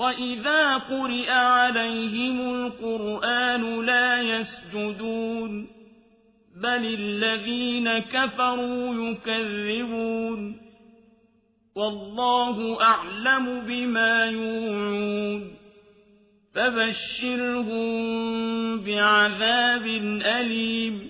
وإذا قرئ عليهم القرآن لا يسجدون بل الذين كفروا يكذبون والله أعلم بما يوعون فبشرهم بعذاب أليم